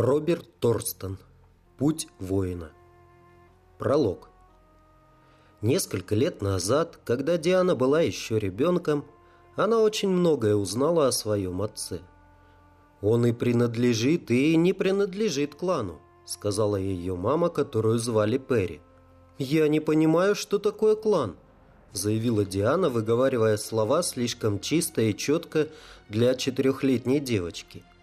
Роберт Торстон. Путь воина. Пролог. Несколько лет назад, когда Диана была еще ребенком, она очень многое узнала о своем отце. «Он и принадлежит, и не принадлежит клану», сказала ее мама, которую звали Перри. «Я не понимаю, что такое клан», заявила Диана, выговаривая слова слишком чисто и четко для четырехлетней девочки –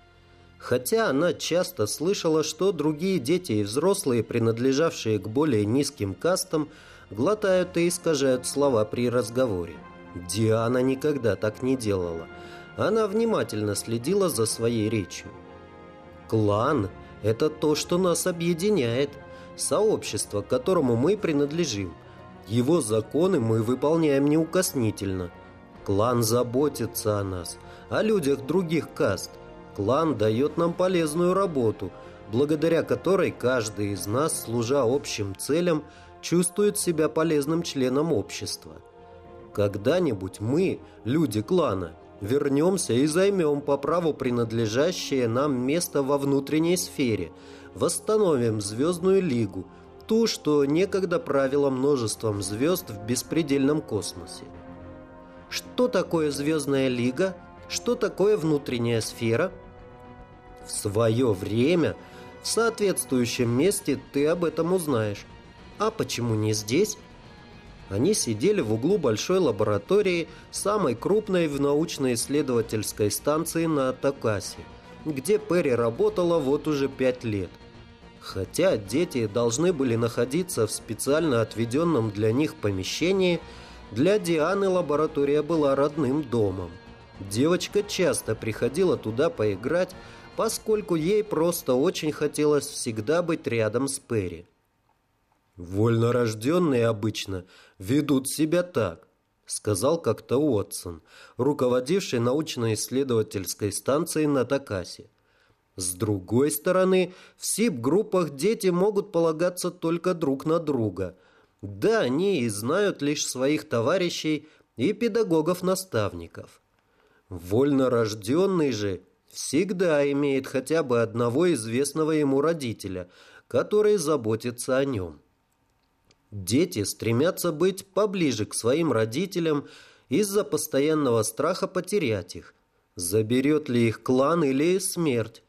Хотя она часто слышала, что другие дети и взрослые, принадлежавшие к более низким кастам, глотают и искажают слова при разговоре. Диана никогда так не делала. Она внимательно следила за своей речью. «Клан – это то, что нас объединяет, сообщество, к которому мы принадлежим. Его законы мы выполняем неукоснительно. Клан заботится о нас, о людях других каст – Клан дает нам полезную работу, благодаря которой каждый из нас, служа общим целям, чувствует себя полезным членом общества. Когда-нибудь мы, люди клана, вернемся и займем по праву принадлежащее нам место во внутренней сфере, восстановим Звездную Лигу, ту, что некогда правила множеством звезд в беспредельном космосе. Что такое Звездная Лига? Что такое внутренняя сфера – в свое время в соответствующем месте ты об этом узнаешь. А почему не здесь? Они сидели в углу большой лаборатории, самой крупной в научно-исследовательской станции на Атакасе, где Перри работала вот уже пять лет. Хотя дети должны были находиться в специально отведенном для них помещении, для Дианы лаборатория была родным домом. Девочка часто приходила туда поиграть, поскольку ей просто очень хотелось всегда быть рядом с Перри. «Вольнорожденные обычно ведут себя так», сказал как-то Уотсон, руководивший научно-исследовательской станцией на Такасе. С другой стороны, в СИП-группах дети могут полагаться только друг на друга. Да, они и знают лишь своих товарищей и педагогов-наставников. Вольнорожденный же всегда имеет хотя бы одного известного ему родителя, который заботится о нем. Дети стремятся быть поближе к своим родителям из-за постоянного страха потерять их. Заберет ли их клан или смерть?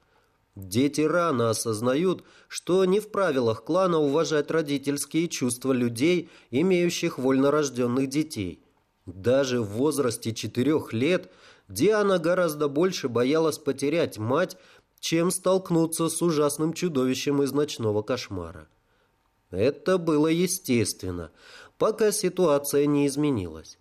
Дети рано осознают, что не в правилах клана уважать родительские чувства людей, имеющих вольнорожденных детей. Даже в возрасте четырех лет – Диана гораздо больше боялась потерять мать, чем столкнуться с ужасным чудовищем из ночного кошмара. Это было естественно, пока ситуация не изменилась.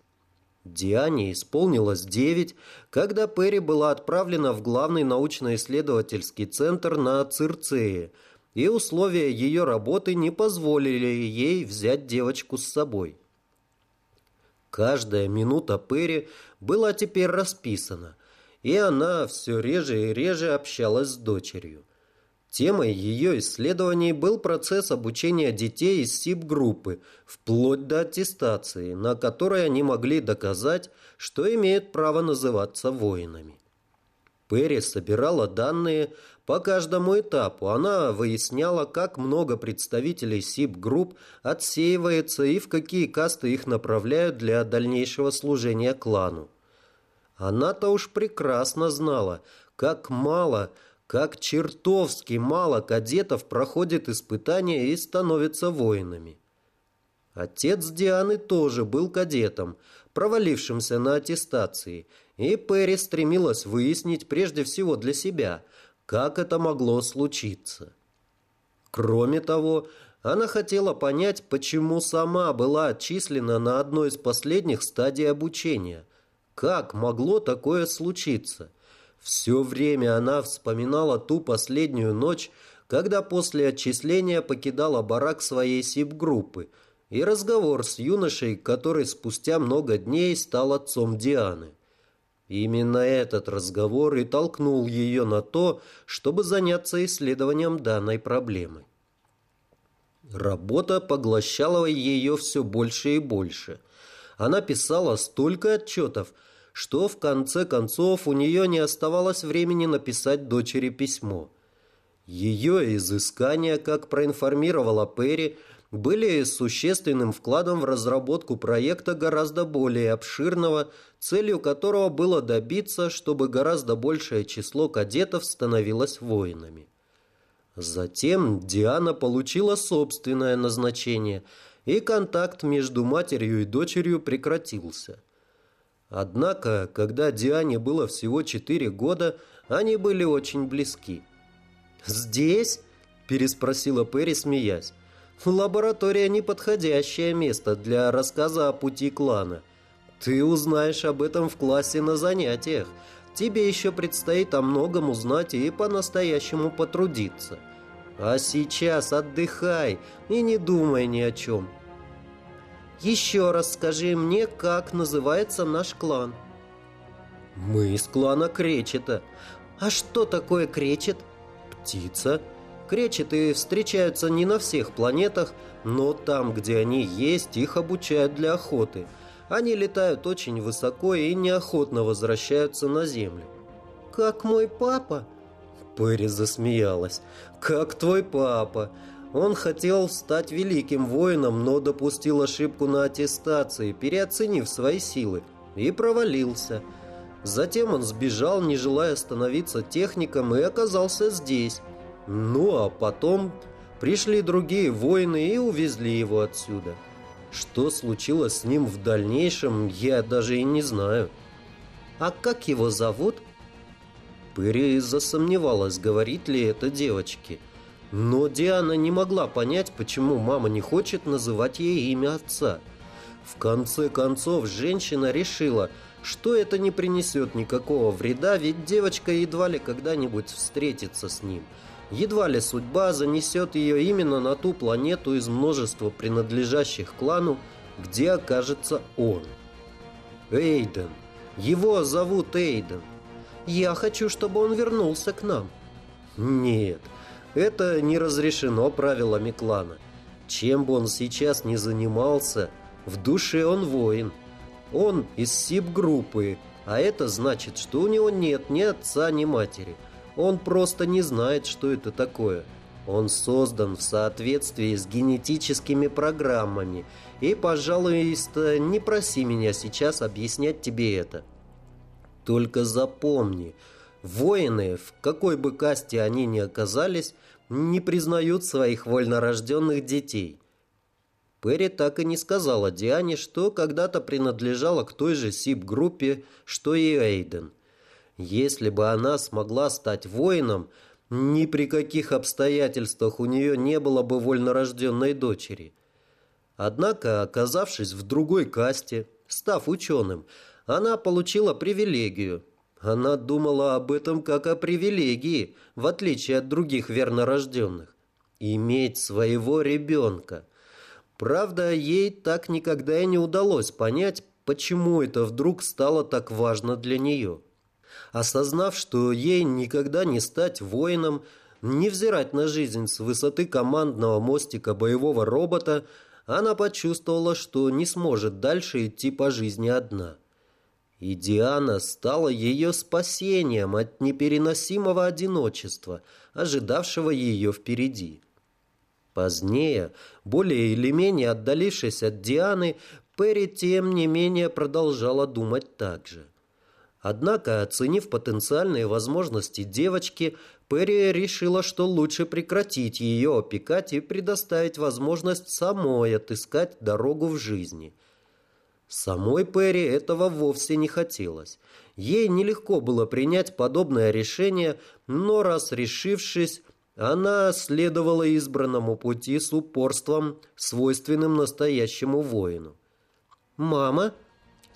Диане исполнилось девять, когда Перри была отправлена в главный научно-исследовательский центр на Цирцее, и условия ее работы не позволили ей взять девочку с собой. Каждая минута Перри была теперь расписана, и она все реже и реже общалась с дочерью. Темой ее исследований был процесс обучения детей из СИП-группы, вплоть до аттестации, на которой они могли доказать, что имеют право называться воинами. Перри собирала данные по каждому этапу. Она выясняла, как много представителей СИП-групп отсеивается и в какие касты их направляют для дальнейшего служения клану. Она-то уж прекрасно знала, как мало, как чертовски мало кадетов проходит испытания и становятся воинами. Отец Дианы тоже был кадетом, провалившимся на аттестации, и Перри стремилась выяснить прежде всего для себя, как это могло случиться. Кроме того, она хотела понять, почему сама была отчислена на одной из последних стадий обучения. Как могло такое случиться? Все время она вспоминала ту последнюю ночь, когда после отчисления покидала барак своей СИП-группы – и разговор с юношей, который спустя много дней стал отцом Дианы. Именно этот разговор и толкнул ее на то, чтобы заняться исследованием данной проблемы. Работа поглощала ее все больше и больше. Она писала столько отчетов, что в конце концов у нее не оставалось времени написать дочери письмо. Ее изыскания, как проинформировала Перри, были существенным вкладом в разработку проекта гораздо более обширного, целью которого было добиться, чтобы гораздо большее число кадетов становилось воинами. Затем Диана получила собственное назначение, и контакт между матерью и дочерью прекратился. Однако, когда Диане было всего 4 года, они были очень близки. «Здесь?» – переспросила Перри, смеясь. «Лаборатория – неподходящее место для рассказа о пути клана. Ты узнаешь об этом в классе на занятиях. Тебе еще предстоит о многом узнать и по-настоящему потрудиться. А сейчас отдыхай и не думай ни о чем. Еще раз скажи мне, как называется наш клан. Мы из клана Кречета. А что такое Кречет? Птица. Кречеты встречаются не на всех планетах, но там, где они есть, их обучают для охоты – они летают очень высоко и неохотно возвращаются на землю. «Как мой папа?» Перри засмеялась. «Как твой папа?» Он хотел стать великим воином, но допустил ошибку на аттестации, переоценив свои силы, и провалился. Затем он сбежал, не желая становиться техником, и оказался здесь. Ну а потом пришли другие воины и увезли его отсюда. Что случилось с ним в дальнейшем, я даже и не знаю. А как его зовут? Пыри засомневалась, говорит ли это девочке. Но Диана не могла понять, почему мама не хочет называть ей имя отца. В конце концов, женщина решила, что это не принесет никакого вреда, ведь девочка едва ли когда-нибудь встретится с ним – Едва ли судьба занесет ее именно на ту планету из множества принадлежащих клану, где окажется он. Эйден. Его зовут Эйден. Я хочу, чтобы он вернулся к нам. Нет, это не разрешено правилами клана. Чем бы он сейчас ни занимался, в душе он воин. Он из СИП-группы, а это значит, что у него нет ни отца, ни матери. Он просто не знает, что это такое. Он создан в соответствии с генетическими программами. И, пожалуйста, не проси меня сейчас объяснять тебе это. Только запомни, воины, в какой бы касте они ни оказались, не признают своих вольнорожденных детей. Перри так и не сказала Диане, что когда-то принадлежала к той же СИП-группе, что и Эйден. Если бы она смогла стать воином, ни при каких обстоятельствах у нее не было бы вольнорожденной дочери. Однако, оказавшись в другой касте, став ученым, она получила привилегию. Она думала об этом как о привилегии, в отличие от других вернорожденных. Иметь своего ребенка. Правда, ей так никогда и не удалось понять, почему это вдруг стало так важно для нее. Осознав, что ей никогда не стать воином, не взирать на жизнь с высоты командного мостика боевого робота, она почувствовала, что не сможет дальше идти по жизни одна. И Диана стала ее спасением от непереносимого одиночества, ожидавшего ее впереди. Позднее, более или менее отдалившись от Дианы, Перри тем не менее продолжала думать так же. Однако, оценив потенциальные возможности девочки, Перри решила, что лучше прекратить ее опекать и предоставить возможность самой отыскать дорогу в жизни. Самой Перри этого вовсе не хотелось. Ей нелегко было принять подобное решение, но раз решившись, она следовала избранному пути с упорством, свойственным настоящему воину. «Мама?»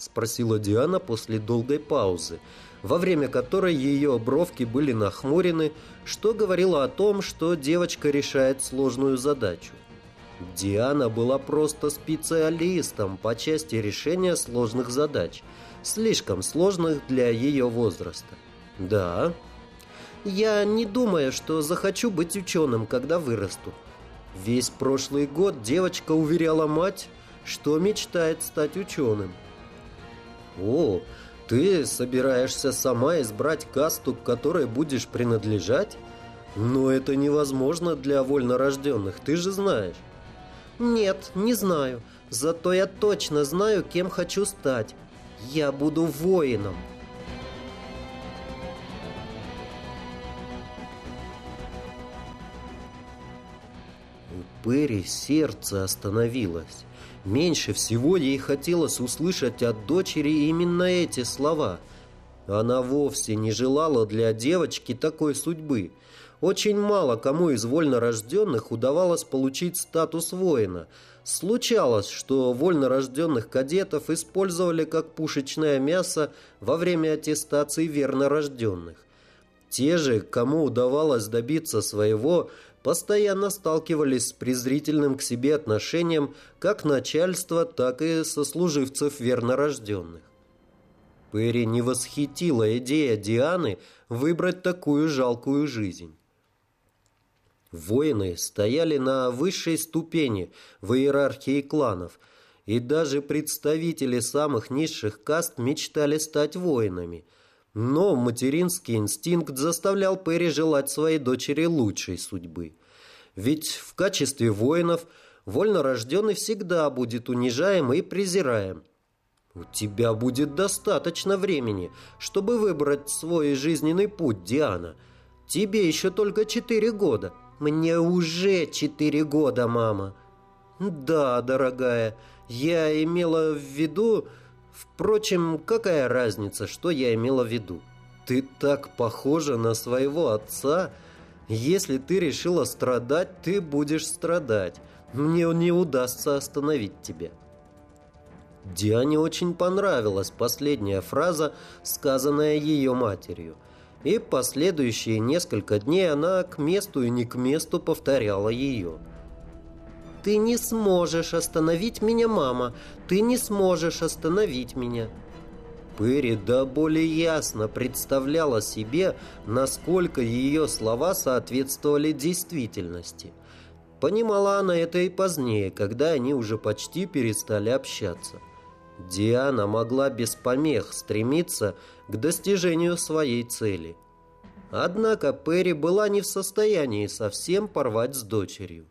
Спросила Диана после долгой паузы, во время которой ее бровки были нахмурены, что говорило о том, что девочка решает сложную задачу. Диана была просто специалистом по части решения сложных задач, слишком сложных для ее возраста. Да, я не думаю, что захочу быть ученым, когда вырасту. Весь прошлый год девочка уверяла мать, что мечтает стать ученым. «О, ты собираешься сама избрать касту, к которой будешь принадлежать? Но это невозможно для вольнорожденных, ты же знаешь. Нет, не знаю. Зато я точно знаю, кем хочу стать. Я буду воином. Перри сердце остановилось. Меньше всего ей хотелось услышать от дочери именно эти слова. Она вовсе не желала для девочки такой судьбы. Очень мало кому из вольнорожденных удавалось получить статус воина. Случалось, что вольнорожденных кадетов использовали как пушечное мясо во время аттестации вернорожденных. Те же, кому удавалось добиться своего, постоянно сталкивались с презрительным к себе отношением как начальства, так и сослуживцев вернорожденных. Перри не восхитила идея Дианы выбрать такую жалкую жизнь. Воины стояли на высшей ступени в иерархии кланов, и даже представители самых низших каст мечтали стать воинами. Но материнский инстинкт заставлял Перри желать своей дочери лучшей судьбы. Ведь в качестве воинов вольнорожденный всегда будет унижаем и презираем. У тебя будет достаточно времени, чтобы выбрать свой жизненный путь, Диана. Тебе еще только четыре года. Мне уже четыре года, мама. Да, дорогая, я имела в виду... Впрочем, какая разница, что я имела в виду? Ты так похожа на своего отца. Если ты решила страдать, ты будешь страдать. Мне не удастся остановить тебя. Диане очень понравилась последняя фраза, сказанная ее матерью – и последующие несколько дней она к месту и не к месту повторяла ее. «Ты не сможешь остановить меня, мама! Ты не сможешь остановить меня!» Перри до более ясно представляла себе, насколько ее слова соответствовали действительности. Понимала она это и позднее, когда они уже почти перестали общаться. Диана могла без помех стремиться к достижению своей цели. Однако Перри была не в состоянии совсем порвать с дочерью.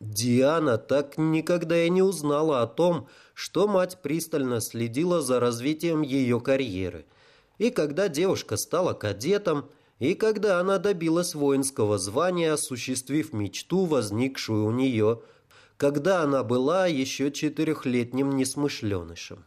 Диана так никогда и не узнала о том, что мать пристально следила за развитием ее карьеры. И когда девушка стала кадетом, и когда она добилась воинского звания, осуществив мечту, возникшую у нее – когда она была еще четырехлетним несмышленышем.